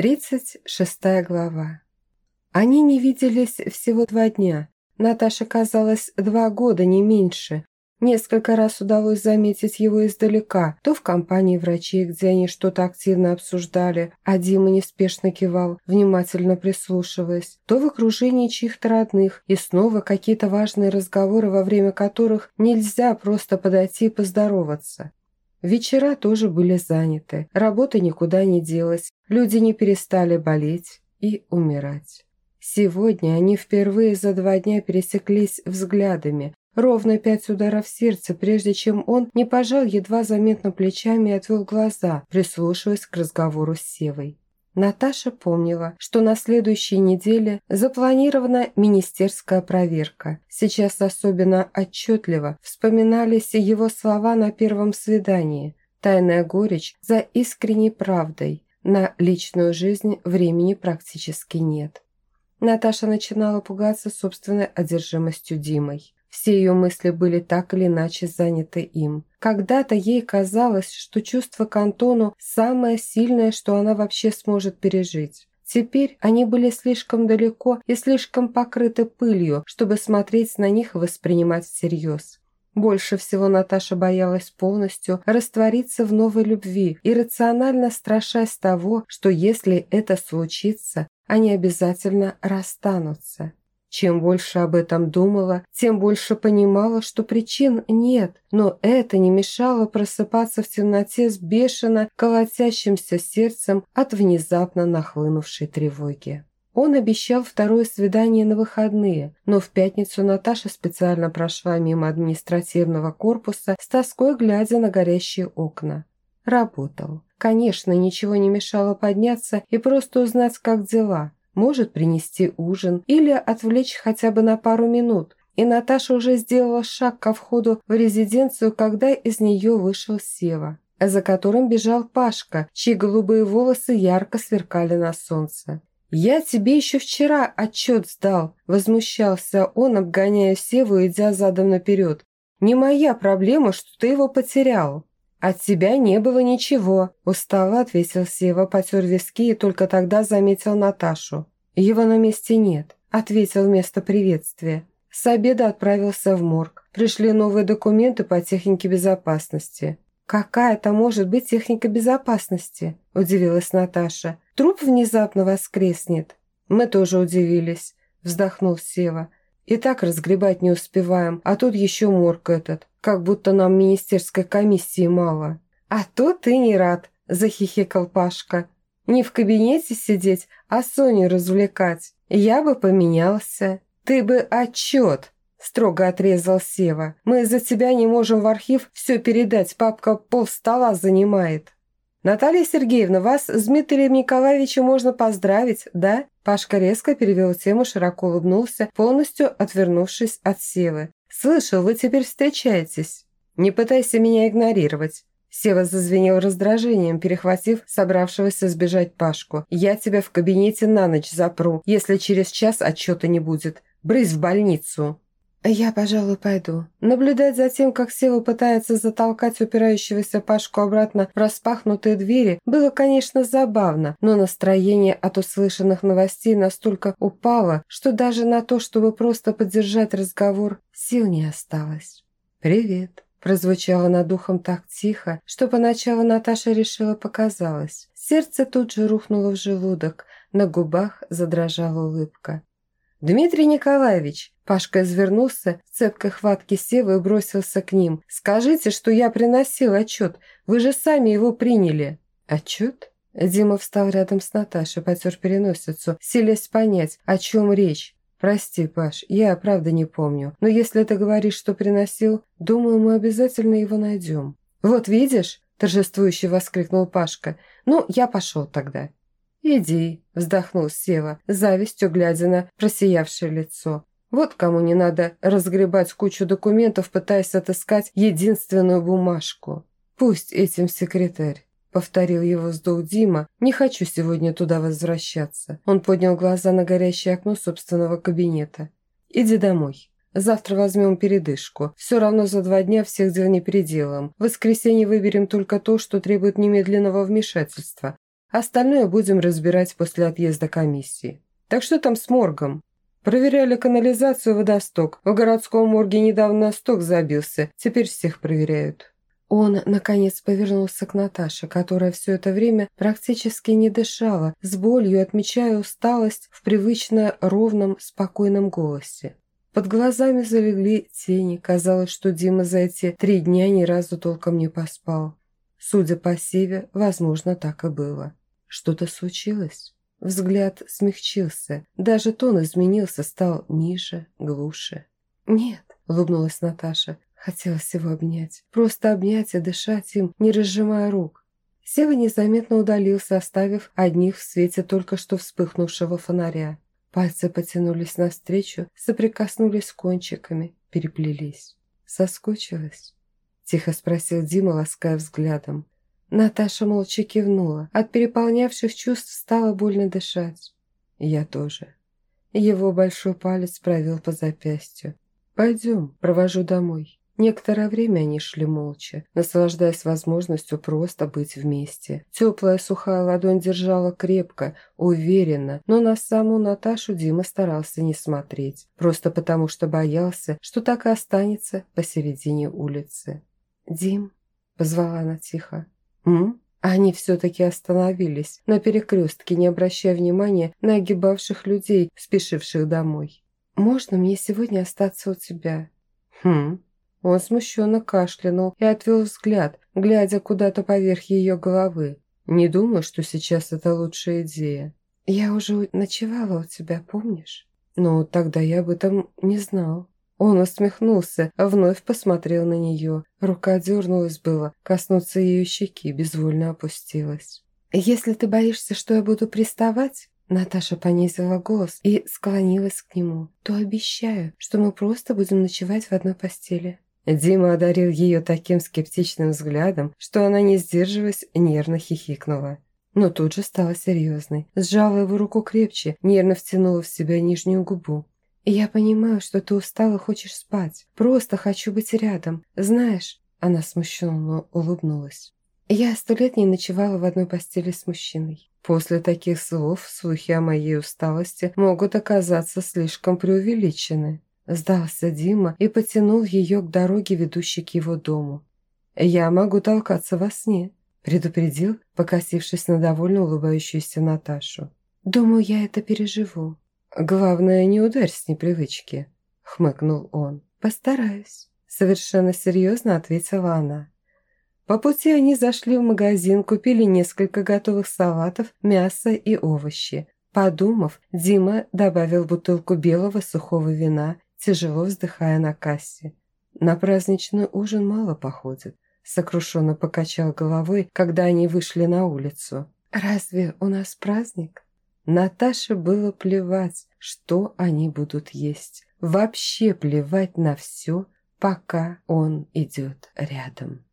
36 глава. Они не виделись всего два дня. Наташе казалось два года, не меньше. Несколько раз удалось заметить его издалека, то в компании врачей, где они что-то активно обсуждали, а Дима неспешно кивал, внимательно прислушиваясь, то в окружении чьих-то родных, и снова какие-то важные разговоры, во время которых нельзя просто подойти и поздороваться. Вечера тоже были заняты, работа никуда не делась, люди не перестали болеть и умирать. Сегодня они впервые за два дня пересеклись взглядами, ровно пять ударов сердца, прежде чем он не пожал едва заметно плечами и отвел глаза, прислушиваясь к разговору с Севой. Наташа помнила, что на следующей неделе запланирована министерская проверка. Сейчас особенно отчетливо вспоминались его слова на первом свидании. Тайная горечь за искренней правдой. На личную жизнь времени практически нет. Наташа начинала пугаться собственной одержимостью Димой. Все ее мысли были так или иначе заняты им. Когда-то ей казалось, что чувство к Антону самое сильное, что она вообще сможет пережить. Теперь они были слишком далеко и слишком покрыты пылью, чтобы смотреть на них и воспринимать всерьез. Больше всего Наташа боялась полностью раствориться в новой любви, иррационально страшась того, что если это случится, они обязательно расстанутся. Чем больше об этом думала, тем больше понимала, что причин нет, но это не мешало просыпаться в темноте с бешено колотящимся сердцем от внезапно нахлынувшей тревоги. Он обещал второе свидание на выходные, но в пятницу Наташа специально прошла мимо административного корпуса с тоской глядя на горящие окна. Работал. Конечно, ничего не мешало подняться и просто узнать, как дела – может принести ужин или отвлечь хотя бы на пару минут. И Наташа уже сделала шаг ко входу в резиденцию, когда из нее вышел Сева, за которым бежал Пашка, чьи голубые волосы ярко сверкали на солнце. «Я тебе еще вчера отчет сдал», – возмущался он, обгоняя Севу, идя задом наперед. «Не моя проблема, что ты его потерял». «От тебя не было ничего», – устало ответил Сева, потер виски и только тогда заметил Наташу. «Его на месте нет», – ответил вместо приветствия. С обеда отправился в морг. Пришли новые документы по технике безопасности. «Какая это может быть техника безопасности?» – удивилась Наташа. «Труп внезапно воскреснет». «Мы тоже удивились», – вздохнул Сева. «И так разгребать не успеваем, а тут еще морг этот. Как будто нам министерской комиссии мало». «А то ты не рад», – захихикал Пашка. «Не в кабинете сидеть, а Соню развлекать. Я бы поменялся». «Ты бы отчет», – строго отрезал Сева. «Мы из-за тебя не можем в архив все передать, папка пол стола занимает». «Наталья Сергеевна, вас с Дмитрием Николаевичем можно поздравить, да?» Пашка резко перевел тему, широко улыбнулся, полностью отвернувшись от Севы. «Слышал, вы теперь встречаетесь. Не пытайся меня игнорировать». Сева зазвенел раздражением, перехватив собравшегося сбежать Пашку. «Я тебя в кабинете на ночь запру, если через час отчета не будет. Брысь в больницу!» «Я, пожалуй, пойду. Наблюдать за тем, как Сева пытается затолкать упирающегося Пашку обратно в распахнутые двери, было, конечно, забавно, но настроение от услышанных новостей настолько упало, что даже на то, чтобы просто поддержать разговор, сил не осталось. «Привет», – прозвучало над духом так тихо, что поначалу Наташа решила показалось. Сердце тут же рухнуло в желудок, на губах задрожала улыбка. «Дмитрий Николаевич!» Пашка извернулся в цепкой хватке Севы и бросился к ним. «Скажите, что я приносил отчет. Вы же сами его приняли». «Отчет?» Дима встал рядом с Наташей, потер переносицу, селись понять, о чем речь. «Прости, Паш, я правда не помню. Но если ты говоришь, что приносил, думаю, мы обязательно его найдем». «Вот видишь?» – торжествующе воскликнул Пашка. «Ну, я пошел тогда». «Иди», – вздохнул Сева, завистью глядя на просиявшее лицо. «Вот кому не надо разгребать кучу документов, пытаясь отыскать единственную бумажку. Пусть этим секретарь». Повторил его вздох Дима. «Не хочу сегодня туда возвращаться». Он поднял глаза на горящее окно собственного кабинета. «Иди домой. Завтра возьмем передышку. Все равно за два дня всех дел не переделаем. В воскресенье выберем только то, что требует немедленного вмешательства. Остальное будем разбирать после отъезда комиссии. Так что там с моргом? Проверяли канализацию водосток. В городском морге недавно сток забился. Теперь всех проверяют. Он, наконец, повернулся к Наташе, которая все это время практически не дышала, с болью отмечая усталость в привычно ровном, спокойном голосе. Под глазами залегли тени, казалось, что Дима за эти три дня ни разу толком не поспал. Судя по Севе, возможно, так и было. Что-то случилось? Взгляд смягчился, даже тон изменился, стал ниже, глуше. «Нет», — улыбнулась Наташа, хотелось его обнять. Просто обнять и дышать им, не разжимая рук. Сева незаметно удалился, оставив одних в свете только что вспыхнувшего фонаря. Пальцы потянулись навстречу, соприкоснулись кончиками, переплелись. «Соскучилась?» – тихо спросил Дима, лаская взглядом. Наташа молча кивнула. От переполнявших чувств стало больно дышать. Я тоже. Его большой палец провел по запястью. «Пойдем, провожу домой». Некоторое время они шли молча, наслаждаясь возможностью просто быть вместе. Теплая сухая ладонь держала крепко, уверенно, но на саму Наташу Дима старался не смотреть, просто потому что боялся, что так и останется посередине улицы. «Дим?» – позвала она тихо. «М?» Они все-таки остановились на перекрестке, не обращая внимания на огибавших людей, спешивших домой. «Можно мне сегодня остаться у тебя?» «Хм?» Он смущенно кашлянул и отвел взгляд, глядя куда-то поверх ее головы. «Не думаю, что сейчас это лучшая идея». «Я уже ночевала у тебя, помнишь?» «Ну, тогда я об этом не знал». Он усмехнулся, вновь посмотрел на нее. Рука дернулась было, коснуться ее щеки, безвольно опустилась. «Если ты боишься, что я буду приставать...» Наташа понизила голос и склонилась к нему. «То обещаю, что мы просто будем ночевать в одной постели». Дима одарил ее таким скептичным взглядом, что она, не сдерживаясь, нервно хихикнула. Но тут же стала серьезной. Сжала его руку крепче, нервно втянула в себя нижнюю губу. «Я понимаю, что ты устала хочешь спать. Просто хочу быть рядом. Знаешь...» Она смущенно улыбнулась. «Я сто лет не ночевала в одной постели с мужчиной. После таких слов слухи о моей усталости могут оказаться слишком преувеличены. Сдался Дима и потянул ее к дороге, ведущей к его дому. «Я могу толкаться во сне», – предупредил, покосившись на довольно улыбающуюся Наташу. «Думаю, я это переживу». «Главное, не ударь с непривычки», – хмыкнул он. «Постараюсь», – совершенно серьезно ответила она. По пути они зашли в магазин, купили несколько готовых салатов, мясо и овощи. Подумав, Дима добавил бутылку белого сухого вина тяжело вздыхая на кассе. На праздничный ужин мало походит. Сокрушенно покачал головой, когда они вышли на улицу. «Разве у нас праздник?» Наташе было плевать, что они будут есть. Вообще плевать на все, пока он идет рядом.